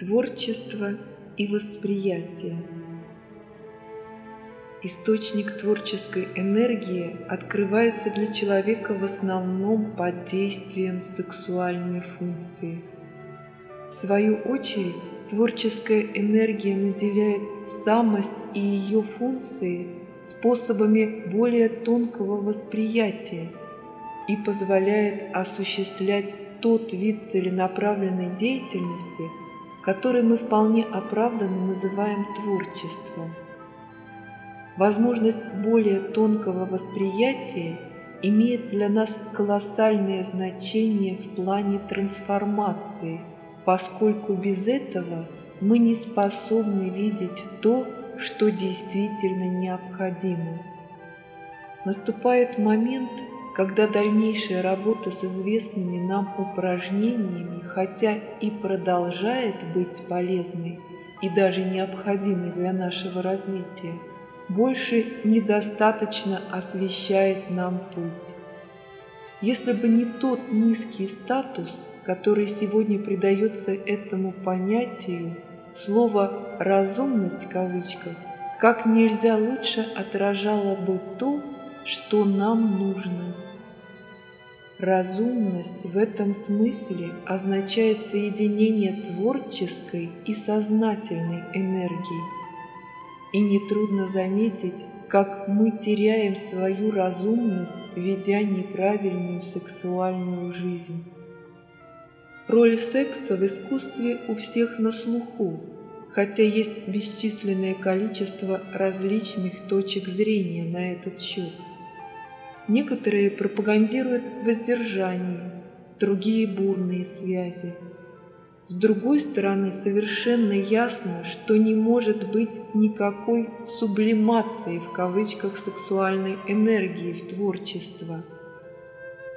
творчество и восприятие. Источник творческой энергии открывается для человека в основном под действием сексуальной функции. В свою очередь, творческая энергия наделяет самость и ее функции способами более тонкого восприятия и позволяет осуществлять тот вид целенаправленной деятельности, который мы вполне оправданно называем творчеством. Возможность более тонкого восприятия имеет для нас колоссальное значение в плане трансформации, поскольку без этого мы не способны видеть то, что действительно необходимо. Наступает момент, когда дальнейшая работа с известными нам упражнениями, хотя и продолжает быть полезной и даже необходимой для нашего развития, больше недостаточно освещает нам путь. Если бы не тот низкий статус, который сегодня придается этому понятию, слово «разумность» в кавычках как нельзя лучше отражало бы то, что нам нужно. Разумность в этом смысле означает соединение творческой и сознательной энергии. И нетрудно заметить, как мы теряем свою разумность, ведя неправильную сексуальную жизнь. Роль секса в искусстве у всех на слуху, хотя есть бесчисленное количество различных точек зрения на этот счет – Некоторые пропагандируют воздержание, другие – бурные связи. С другой стороны, совершенно ясно, что не может быть никакой «сублимации» в кавычках сексуальной энергии в творчество.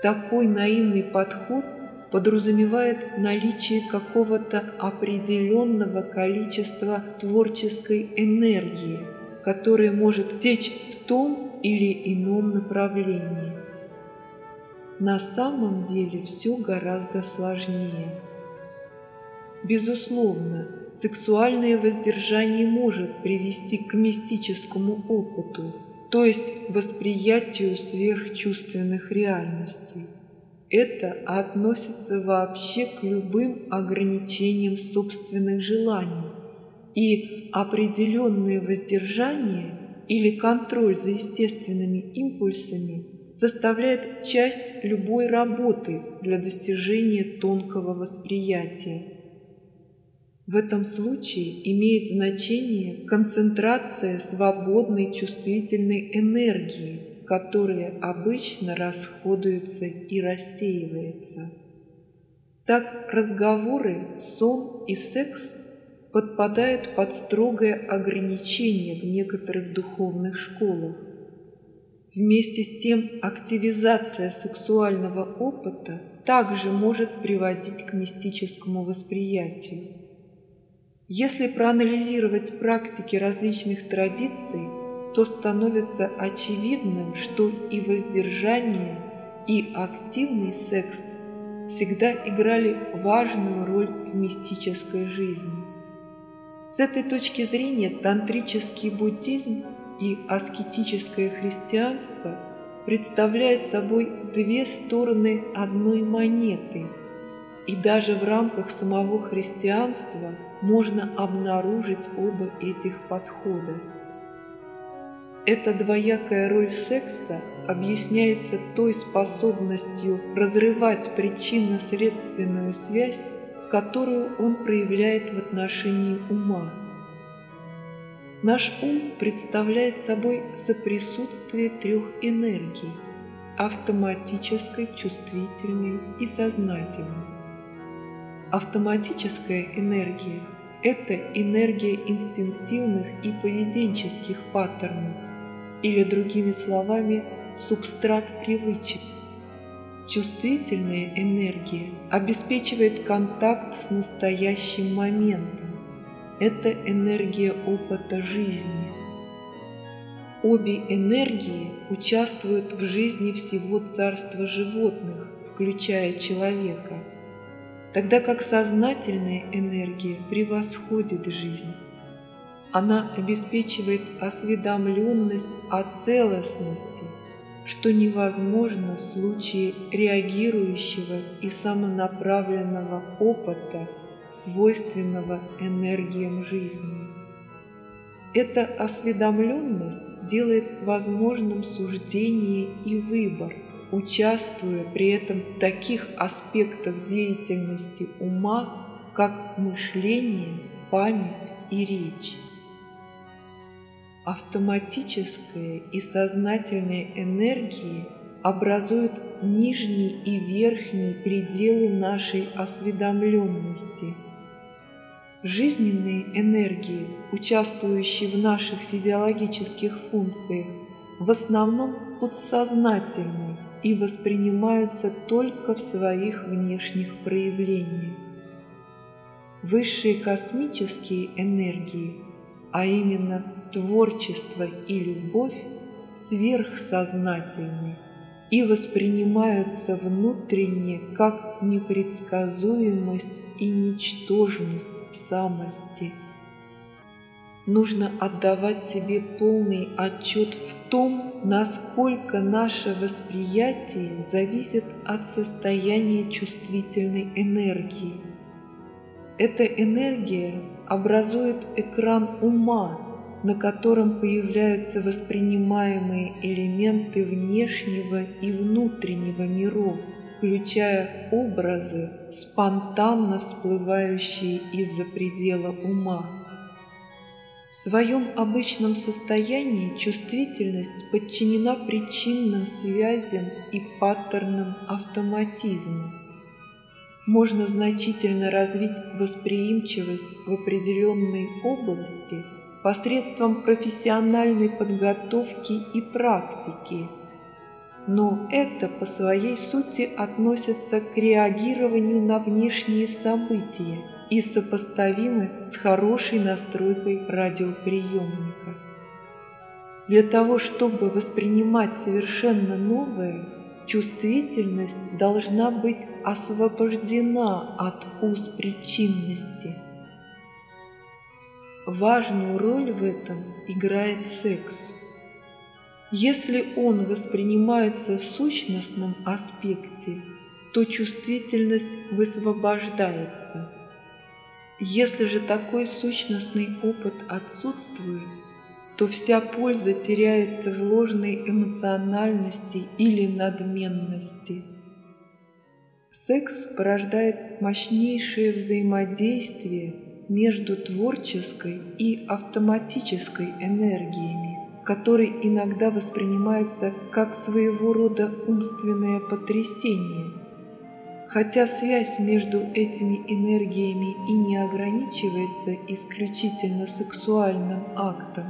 Такой наивный подход подразумевает наличие какого-то определенного количества творческой энергии, которая может течь в том или ином направлении. На самом деле все гораздо сложнее. Безусловно, сексуальное воздержание может привести к мистическому опыту, то есть восприятию сверхчувственных реальностей. Это относится вообще к любым ограничениям собственных желаний, и определенное воздержание – или контроль за естественными импульсами составляет часть любой работы для достижения тонкого восприятия. В этом случае имеет значение концентрация свободной чувствительной энергии, которая обычно расходуется и рассеивается. Так разговоры, сон и секс подпадает под строгое ограничение в некоторых духовных школах. Вместе с тем активизация сексуального опыта также может приводить к мистическому восприятию. Если проанализировать практики различных традиций, то становится очевидным, что и воздержание, и активный секс всегда играли важную роль в мистической жизни. С этой точки зрения тантрический буддизм и аскетическое христианство представляют собой две стороны одной монеты, и даже в рамках самого христианства можно обнаружить оба этих подхода. Эта двоякая роль секса объясняется той способностью разрывать причинно-следственную связь которую он проявляет в отношении ума. Наш ум представляет собой соприсутствие трех энергий – автоматической, чувствительной и сознательной. Автоматическая энергия – это энергия инстинктивных и поведенческих паттернов, или другими словами, субстрат привычек, Чувствительная энергия обеспечивает контакт с настоящим моментом. Это энергия опыта жизни. Обе энергии участвуют в жизни всего царства животных, включая человека. тогда как сознательная энергия превосходит жизнь. Она обеспечивает осведомленность о целостности, что невозможно в случае реагирующего и самонаправленного опыта, свойственного энергиям жизни. Эта осведомленность делает возможным суждение и выбор, участвуя при этом в таких аспектах деятельности ума, как мышление, память и речь. Автоматическая и сознательная энергии образуют нижние и верхние пределы нашей осведомленности. Жизненные энергии, участвующие в наших физиологических функциях, в основном подсознательны и воспринимаются только в своих внешних проявлениях. Высшие космические энергии, а именно творчество и любовь, сверхсознательны и воспринимаются внутренне как непредсказуемость и ничтожность самости. Нужно отдавать себе полный отчет в том, насколько наше восприятие зависит от состояния чувствительной энергии. Эта энергия образует экран ума, на котором появляются воспринимаемые элементы внешнего и внутреннего миров, включая образы, спонтанно всплывающие из-за предела ума. В своем обычном состоянии чувствительность подчинена причинным связям и паттернам автоматизма. Можно значительно развить восприимчивость в определенной области – посредством профессиональной подготовки и практики. Но это по своей сути относится к реагированию на внешние события и сопоставимы с хорошей настройкой радиоприемника. Для того, чтобы воспринимать совершенно новое, чувствительность должна быть освобождена от уз причинности – Важную роль в этом играет секс. Если он воспринимается в сущностном аспекте, то чувствительность высвобождается. Если же такой сущностный опыт отсутствует, то вся польза теряется в ложной эмоциональности или надменности. Секс порождает мощнейшее взаимодействие между творческой и автоматической энергиями, который иногда воспринимается как своего рода умственное потрясение. Хотя связь между этими энергиями и не ограничивается исключительно сексуальным актом,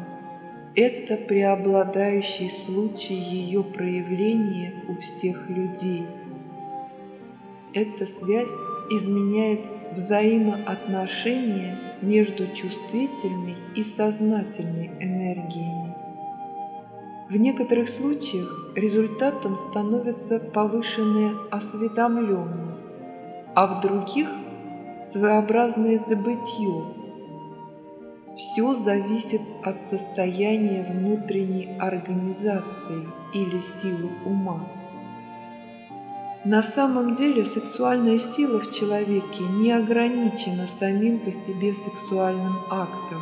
это преобладающий случай ее проявления у всех людей. Эта связь изменяет взаимоотношения между чувствительной и сознательной энергиями. В некоторых случаях результатом становится повышенная осведомленность, а в других – своеобразное забытье. Все зависит от состояния внутренней организации или силы ума. На самом деле сексуальная сила в человеке не ограничена самим по себе сексуальным актом.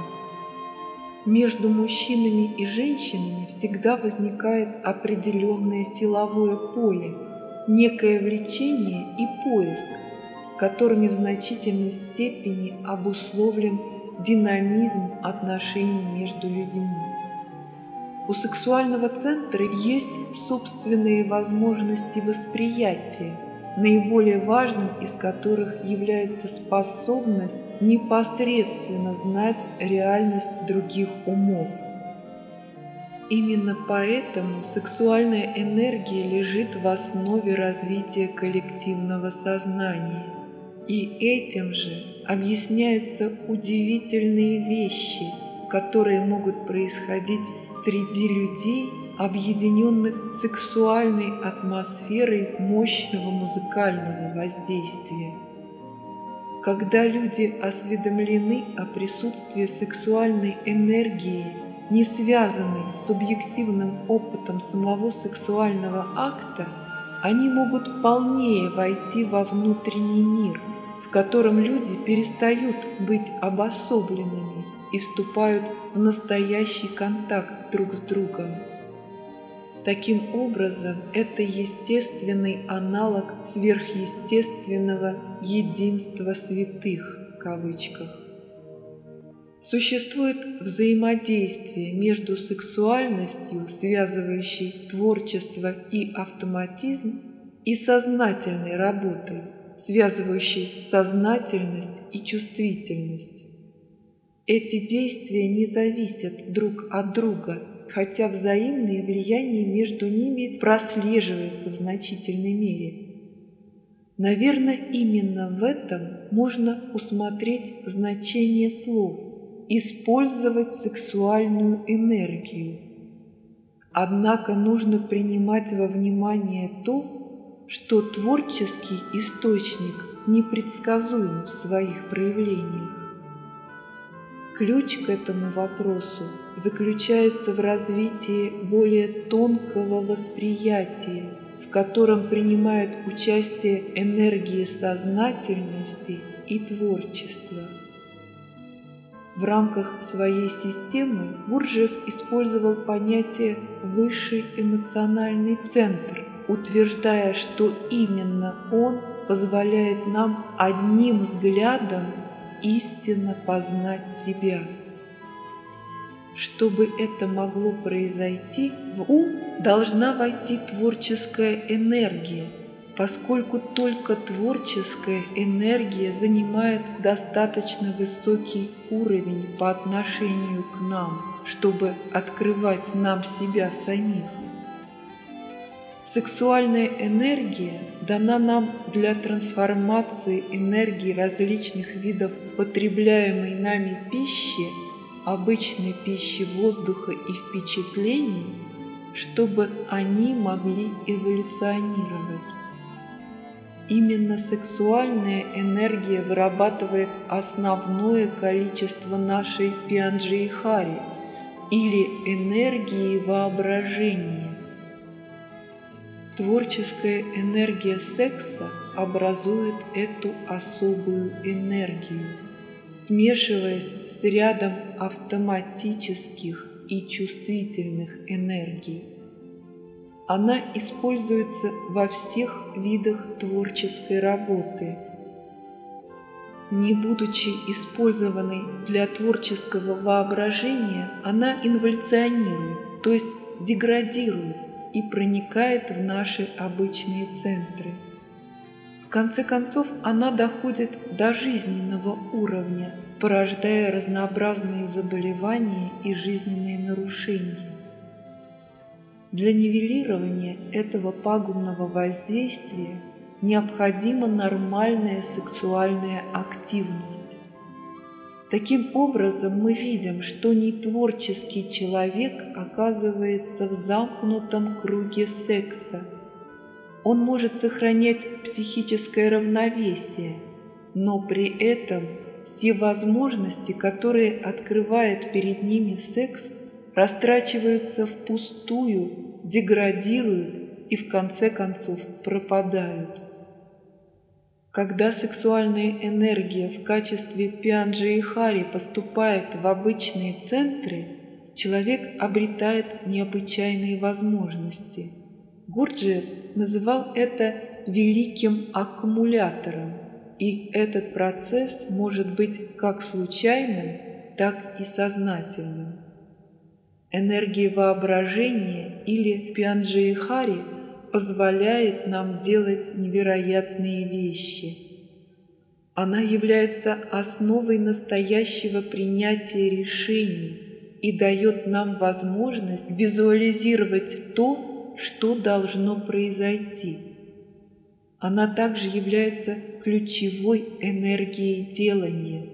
Между мужчинами и женщинами всегда возникает определенное силовое поле, некое влечение и поиск, которыми в значительной степени обусловлен динамизм отношений между людьми. У сексуального центра есть собственные возможности восприятия, наиболее важным из которых является способность непосредственно знать реальность других умов. Именно поэтому сексуальная энергия лежит в основе развития коллективного сознания. И этим же объясняются удивительные вещи – которые могут происходить среди людей, объединенных сексуальной атмосферой мощного музыкального воздействия. Когда люди осведомлены о присутствии сексуальной энергии, не связанной с субъективным опытом самого сексуального акта, они могут полнее войти во внутренний мир, в котором люди перестают быть обособленными и вступают в настоящий контакт друг с другом. Таким образом, это естественный аналог сверхъестественного единства святых в кавычках. Существует взаимодействие между сексуальностью, связывающей творчество и автоматизм, и сознательной работой, связывающей сознательность и чувствительность. Эти действия не зависят друг от друга, хотя взаимное влияние между ними прослеживается в значительной мере. Наверное, именно в этом можно усмотреть значение слов «использовать сексуальную энергию». Однако нужно принимать во внимание то, что творческий источник непредсказуем в своих проявлениях. Ключ к этому вопросу заключается в развитии более тонкого восприятия, в котором принимают участие энергии сознательности и творчества. В рамках своей системы Гурджиев использовал понятие «высший эмоциональный центр», утверждая, что именно он позволяет нам одним взглядом истинно познать себя. Чтобы это могло произойти, в ум должна войти творческая энергия, поскольку только творческая энергия занимает достаточно высокий уровень по отношению к нам, чтобы открывать нам себя самих. Сексуальная энергия дана нам для трансформации энергии различных видов потребляемой нами пищи, обычной пищи воздуха и впечатлений, чтобы они могли эволюционировать. Именно сексуальная энергия вырабатывает основное количество нашей пианджи-хари или энергии воображения Творческая энергия секса образует эту особую энергию, смешиваясь с рядом автоматических и чувствительных энергий. Она используется во всех видах творческой работы. Не будучи использованной для творческого воображения, она инволюционирует, то есть деградирует, и проникает в наши обычные центры. В конце концов, она доходит до жизненного уровня, порождая разнообразные заболевания и жизненные нарушения. Для нивелирования этого пагубного воздействия необходима нормальная сексуальная активность. Таким образом, мы видим, что нетворческий человек оказывается в замкнутом круге секса. Он может сохранять психическое равновесие, но при этом все возможности, которые открывает перед ними секс, растрачиваются впустую, деградируют и в конце концов пропадают. Когда сексуальная энергия в качестве пианджи и хари поступает в обычные центры, человек обретает необычайные возможности. Гурджиев называл это великим аккумулятором, и этот процесс может быть как случайным, так и сознательным. Энергия воображения или пианджи и хари – позволяет нам делать невероятные вещи. Она является основой настоящего принятия решений и дает нам возможность визуализировать то, что должно произойти. Она также является ключевой энергией делания.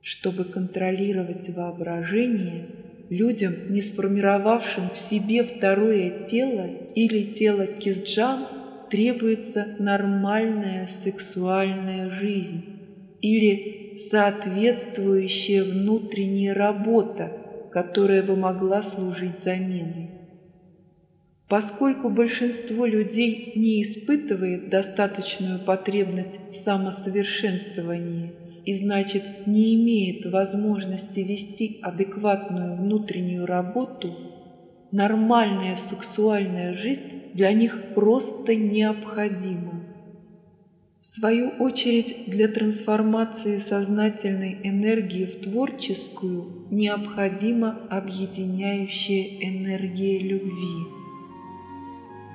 Чтобы контролировать воображение – людям, не сформировавшим в себе второе тело или тело кизджан, требуется нормальная сексуальная жизнь. или соответствующая внутренняя работа, которая бы могла служить заменой. Поскольку большинство людей не испытывает достаточную потребность в самосовершенствовании и значит не имеет возможности вести адекватную внутреннюю работу, нормальная сексуальная жизнь для них просто необходима. В свою очередь, для трансформации сознательной энергии в творческую необходима объединяющая энергия любви.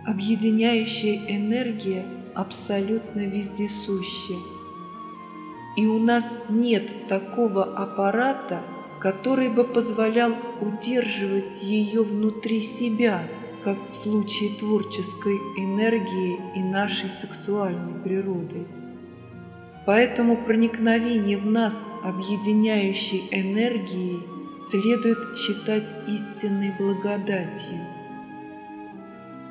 Объединяющая энергия абсолютно вездесуща. И у нас нет такого аппарата, который бы позволял удерживать ее внутри себя – как в случае творческой энергии и нашей сексуальной природы. Поэтому проникновение в нас объединяющей энергией следует считать истинной благодатью.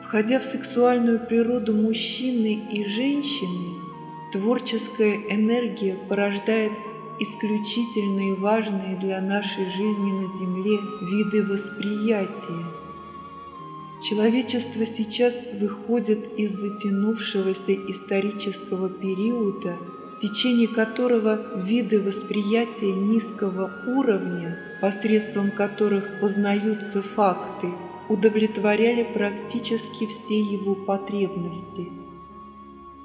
Входя в сексуальную природу мужчины и женщины, творческая энергия порождает исключительные важные для нашей жизни на Земле виды восприятия – Человечество сейчас выходит из затянувшегося исторического периода, в течение которого виды восприятия низкого уровня, посредством которых познаются факты, удовлетворяли практически все его потребности.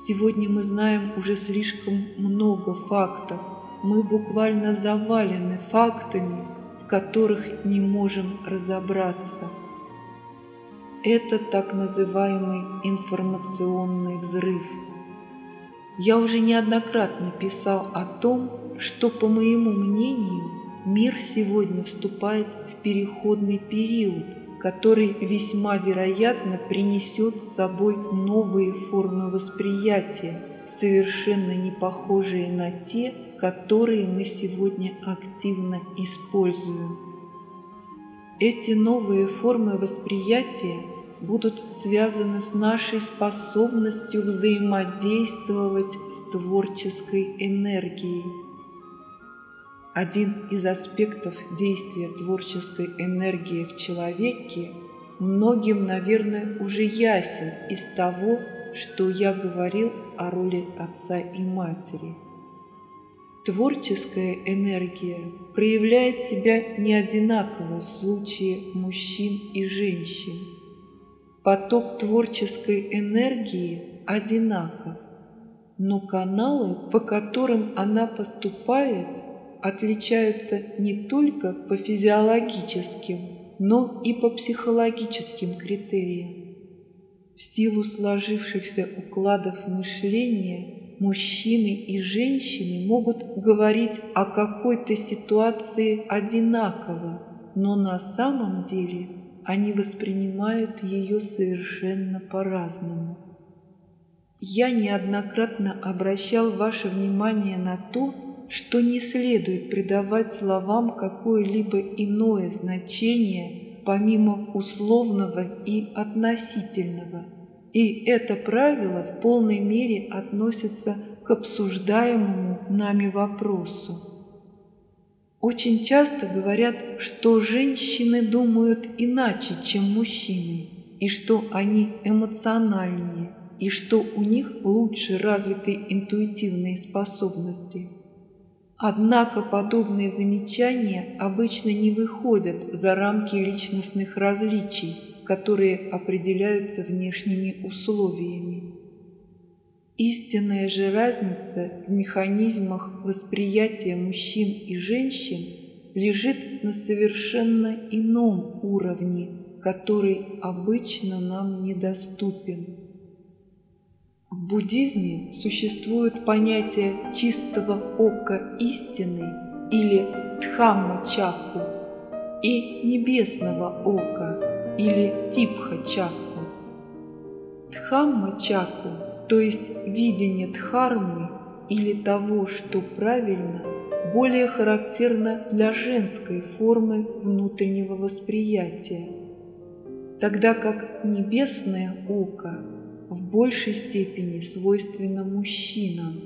Сегодня мы знаем уже слишком много фактов. Мы буквально завалены фактами, в которых не можем разобраться – это так называемый информационный взрыв. Я уже неоднократно писал о том, что, по моему мнению, мир сегодня вступает в переходный период, который весьма вероятно принесет с собой новые формы восприятия, совершенно не похожие на те, которые мы сегодня активно используем. Эти новые формы восприятия будут связаны с нашей способностью взаимодействовать с творческой энергией. Один из аспектов действия творческой энергии в человеке многим, наверное, уже ясен из того, что я говорил о роли отца и матери – Творческая энергия проявляет себя не одинаково в случае мужчин и женщин. Поток творческой энергии одинаков, но каналы, по которым она поступает, отличаются не только по физиологическим, но и по психологическим критериям. В силу сложившихся укладов мышления мужчины и женщины могут говорить о какой-то ситуации одинаково, но на самом деле они воспринимают ее совершенно по-разному. Я неоднократно обращал ваше внимание на то, что не следует придавать словам какое-либо иное значение помимо условного и относительного – и это правило в полной мере относится к обсуждаемому нами вопросу. Очень часто говорят, что женщины думают иначе, чем мужчины, и что они эмоциональнее, и что у них лучше развиты интуитивные способности. Однако подобные замечания обычно не выходят за рамки личностных различий, которые определяются внешними условиями. Истинная же разница в механизмах восприятия мужчин и женщин лежит на совершенно ином уровне, который обычно нам недоступен. В буддизме существует понятие чистого ока истины или дхамма-чаку и небесного ока или Типха-чаку. Дхамма-чаку, то есть видение дхармы или того, что правильно, более характерно для женской формы внутреннего восприятия, тогда как небесное око в большей степени свойственно мужчинам.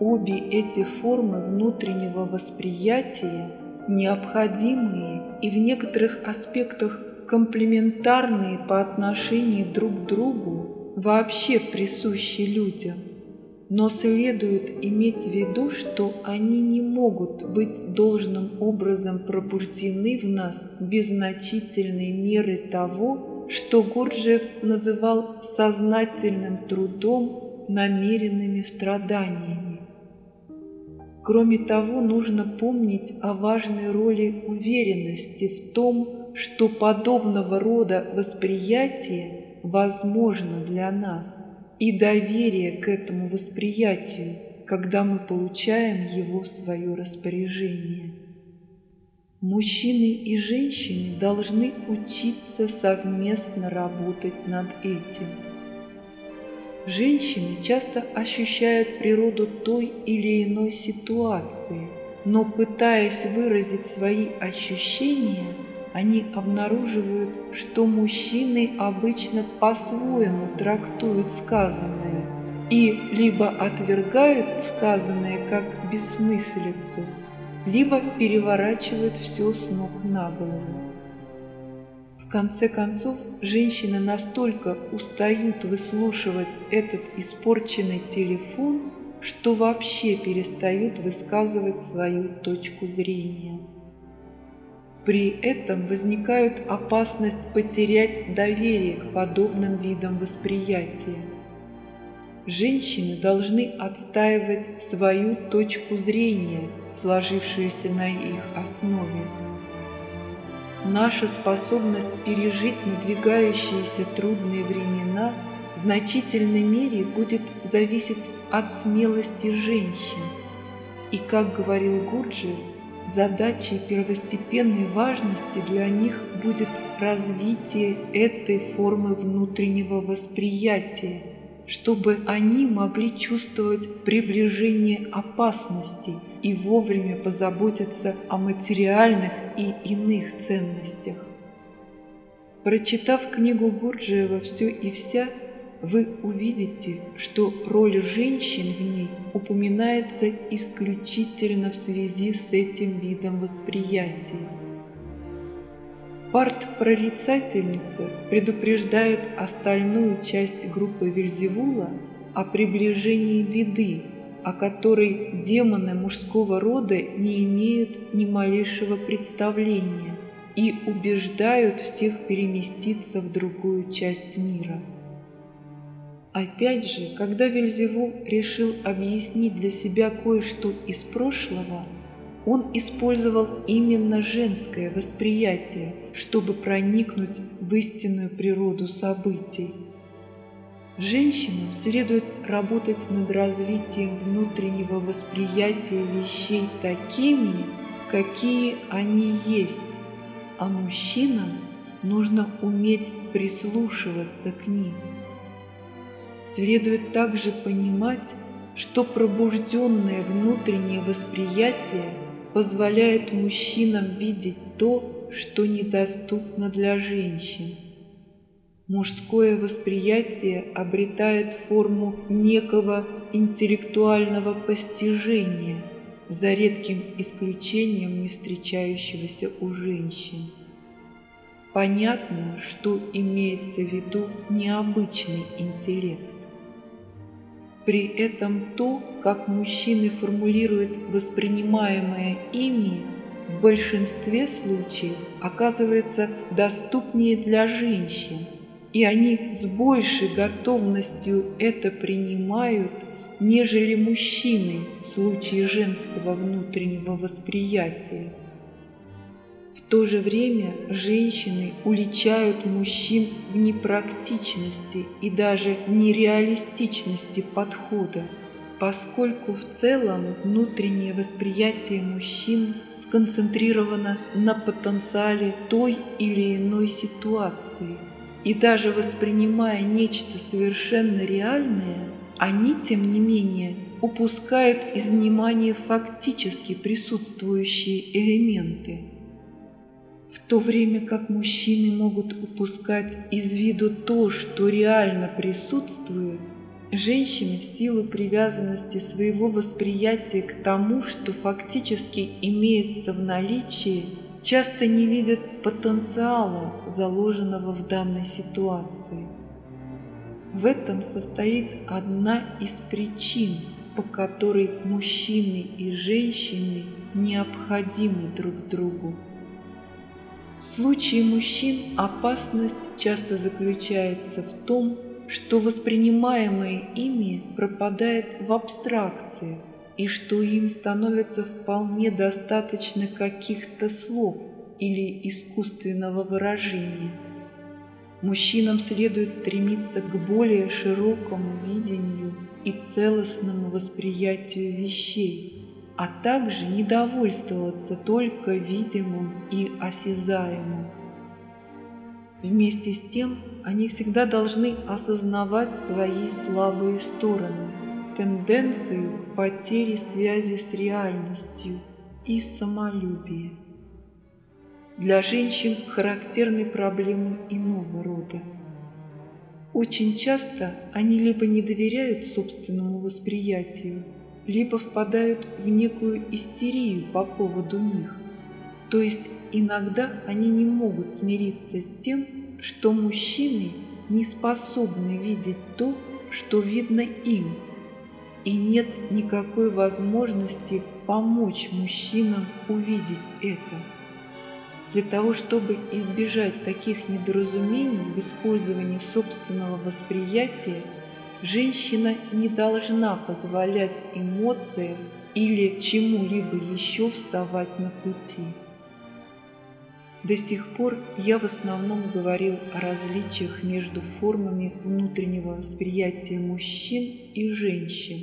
Обе эти формы внутреннего восприятия необходимые и в некоторых аспектах комплементарные по отношению друг к другу, вообще присущи людям. Но следует иметь в виду, что они не могут быть должным образом пробуждены в нас без значительной меры того, что Гурджиев называл сознательным трудом, намеренными страданиями. Кроме того, нужно помнить о важной роли уверенности в том, что подобного рода восприятие возможно для нас, и доверие к этому восприятию, когда мы получаем его в свое распоряжение. Мужчины и женщины должны учиться совместно работать над этим – Женщины часто ощущают природу той или иной ситуации, но пытаясь выразить свои ощущения, они обнаруживают, что мужчины обычно по-своему трактуют сказанное и либо отвергают сказанное как бессмыслицу, либо переворачивают все с ног на голову конце концов, женщины настолько устают выслушивать этот испорченный телефон, что вообще перестают высказывать свою точку зрения. При этом возникает опасность потерять доверие к подобным видам восприятия. Женщины должны отстаивать свою точку зрения, сложившуюся на их основе. Наша способность пережить надвигающиеся трудные времена в значительной мере будет зависеть от смелости женщин. И, как говорил Гурджи, задачей первостепенной важности для них будет развитие этой формы внутреннего восприятия, чтобы они могли чувствовать приближение опасностей – и вовремя позаботиться о материальных и иных ценностях. Прочитав книгу Гурджиева «Все и вся», вы увидите, что роль женщин в ней упоминается исключительно в связи с этим видом восприятия. Парт-прорицательница предупреждает остальную часть группы Вельзевула о приближении беды, о которой демоны мужского рода не имеют ни малейшего представления и убеждают всех переместиться в другую часть мира. Опять же, когда Вельзевул решил объяснить для себя кое-что из прошлого, он использовал именно женское восприятие, чтобы проникнуть в истинную природу событий. Женщинам следует работать над развитием внутреннего восприятия вещей такими, какие они есть, а мужчинам нужно уметь прислушиваться к ним. Следует также понимать, что пробужденное внутреннее восприятие позволяет мужчинам видеть то, что недоступно для женщин – мужское восприятие обретает форму некого интеллектуального постижения, за редким исключением не встречающегося у женщин. Понятно, что имеется в виду необычный интеллект. При этом то, как мужчины формулируют воспринимаемое ими, в большинстве случаев оказывается доступнее для женщин – и они с большей готовностью это принимают, нежели мужчины в случае женского внутреннего восприятия. В то же время женщины уличают мужчин в непрактичности и даже нереалистичности подхода, поскольку в целом внутреннее восприятие мужчин сконцентрировано на потенциале той или иной ситуации – и даже воспринимая нечто совершенно реальное, они, тем не менее, упускают из внимания фактически присутствующие элементы. В то время как мужчины могут упускать из виду то, что реально присутствует, Женщины в силу привязанности своего восприятия к тому, что фактически имеется в наличии, часто не видят потенциала, заложенного в данной ситуации. В этом состоит одна из причин, по которой мужчины и женщины необходимы друг другу. В случае мужчин опасность часто заключается в том, что воспринимаемое ими пропадает в абстракции и что им становится вполне достаточно каких-то слов или искусственного выражения. Мужчинам следует стремиться к более широкому видению и целостному восприятию вещей, а также недовольствоваться только видимым и осязаемым. Вместе с тем, они всегда должны осознавать свои слабые стороны, тенденцию к потере связи с реальностью и самолюбие. Для женщин характерны проблемы иного рода. Очень часто они либо не доверяют собственному восприятию, либо впадают в некую истерию по поводу них. То есть иногда они не могут смириться с тем, что мужчины не способны видеть то, что видно им, и нет никакой возможности помочь мужчинам увидеть это. Для того, чтобы избежать таких недоразумений в использовании собственного восприятия, женщина не должна позволять эмоциям или чему-либо еще вставать на пути. До сих пор я в основном говорил о различиях между формами внутреннего восприятия мужчин и женщин.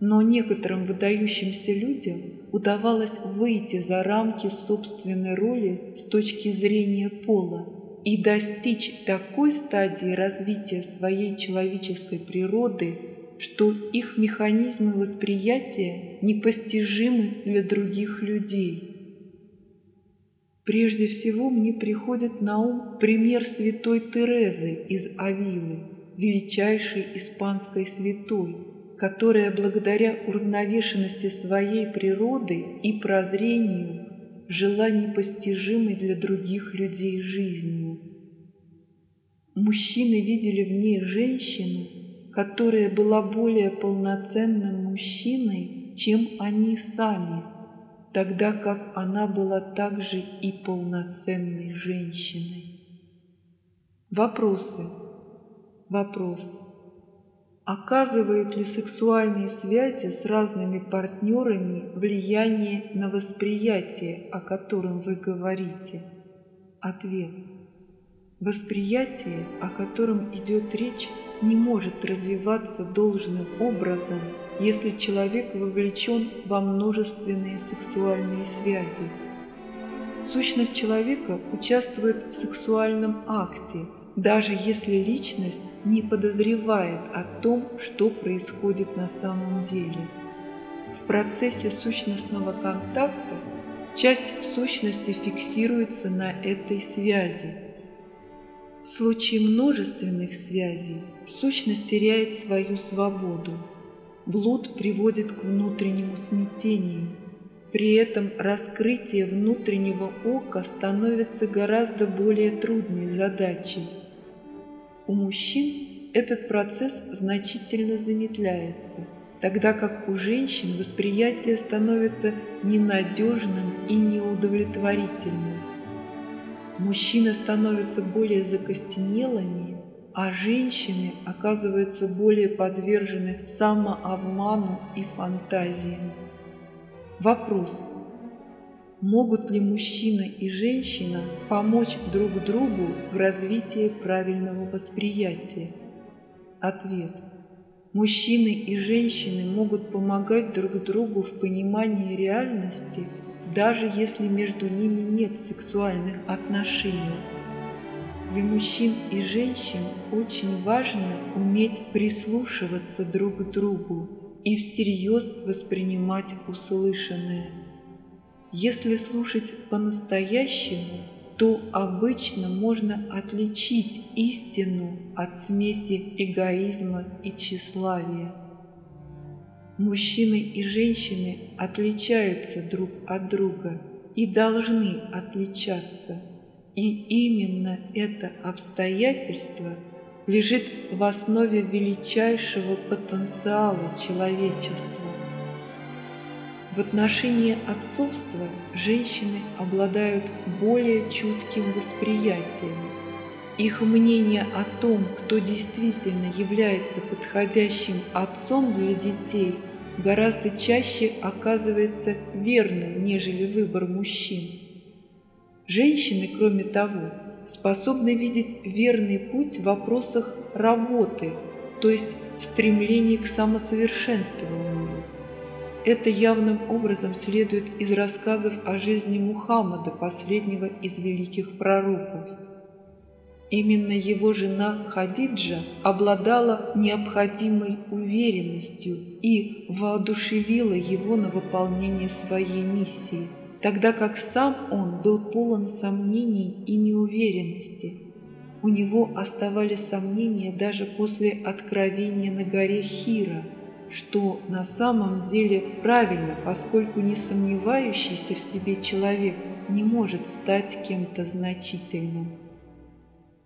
Но некоторым выдающимся людям удавалось выйти за рамки собственной роли с точки зрения пола и достичь такой стадии развития своей человеческой природы, что их механизмы восприятия непостижимы для других людей – Прежде всего мне приходит на ум пример святой Терезы из Авилы, величайшей испанской святой, которая благодаря уравновешенности своей природы и прозрению жила непостижимой для других людей жизнью. Мужчины видели в ней женщину, которая была более полноценным мужчиной, чем они сами – тогда как она была также и полноценной женщиной. Вопросы. Вопрос. Оказывают ли сексуальные связи с разными партнерами влияние на восприятие, о котором вы говорите? Ответ. Восприятие, о котором идет речь, не может развиваться должным образом – если человек вовлечен во множественные сексуальные связи. Сущность человека участвует в сексуальном акте, даже если личность не подозревает о том, что происходит на самом деле. В процессе сущностного контакта часть сущности фиксируется на этой связи. В случае множественных связей сущность теряет свою свободу – Блуд приводит к внутреннему смятению. При этом раскрытие внутреннего ока становится гораздо более трудной задачей. У мужчин этот процесс значительно замедляется, тогда как у женщин восприятие становится ненадежным и неудовлетворительным. Мужчины становятся более закостенелыми а женщины оказываются более подвержены самообману и фантазиям. Вопрос. Могут ли мужчина и женщина помочь друг другу в развитии правильного восприятия? Ответ. Мужчины и женщины могут помогать друг другу в понимании реальности, даже если между ними нет сексуальных отношений. Для мужчин и женщин очень важно уметь прислушиваться друг к другу и всерьез воспринимать услышанное. Если слушать по-настоящему, то обычно можно отличить истину от смеси эгоизма и тщеславия. Мужчины и женщины отличаются друг от друга и должны отличаться, и именно это обстоятельство лежит в основе величайшего потенциала человечества. В отношении отцовства женщины обладают более чутким восприятием. Их мнение о том, кто действительно является подходящим отцом для детей, гораздо чаще оказывается верным, нежели выбор мужчин. Женщины, кроме того, способны видеть верный путь в вопросах работы, то есть стремлении к самосовершенствованию. Это явным образом следует из рассказов о жизни Мухаммада, последнего из великих пророков. Именно его жена Хадиджа обладала необходимой уверенностью и воодушевила его на выполнение своей миссии, тогда как сам он был полон сомнений и неуверенности. У него оставались сомнения даже после откровения на горе Хира – что на самом деле правильно, поскольку не сомневающийся в себе человек не может стать кем-то значительным.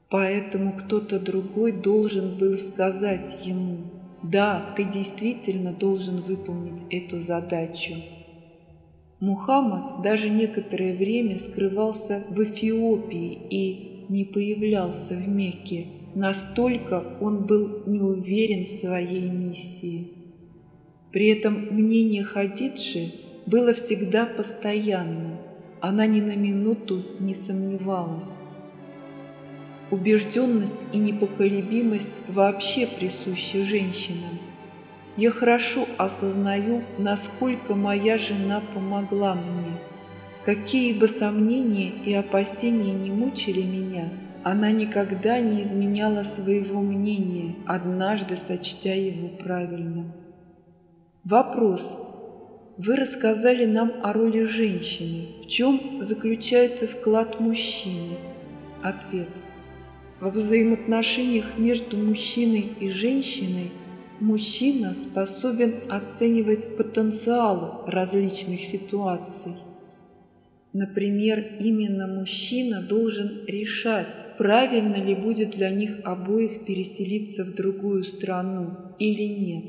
Поэтому кто-то другой должен был сказать ему, да, ты действительно должен выполнить эту задачу. Мухаммад даже некоторое время скрывался в Эфиопии и не появлялся в Мекке, настолько он был не уверен в своей миссии. При этом мнение Хадиджи было всегда постоянным, она ни на минуту не сомневалась. Убежденность и непоколебимость вообще присущи женщинам. Я хорошо осознаю, насколько моя жена помогла мне. Какие бы сомнения и опасения не мучили меня, она никогда не изменяла своего мнения, однажды сочтя его правильным. Вопрос. Вы рассказали нам о роли женщины. В чем заключается вклад мужчины? Ответ. Во взаимоотношениях между мужчиной и женщиной мужчина способен оценивать потенциал различных ситуаций. Например, именно мужчина должен решать, правильно ли будет для них обоих переселиться в другую страну или нет.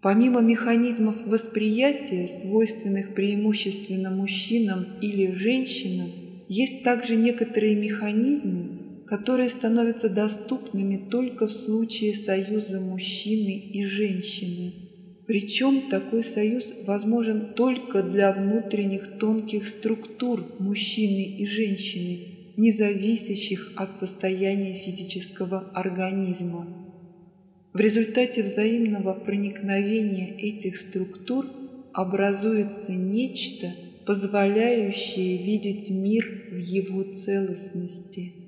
Помимо механизмов восприятия, свойственных преимущественно мужчинам или женщинам, есть также некоторые механизмы, которые становятся доступными только в случае союза мужчины и женщины. Причем такой союз возможен только для внутренних тонких структур мужчины и женщины, не зависящих от состояния физического организма. В результате взаимного проникновения этих структур образуется нечто, позволяющее видеть мир в его целостности.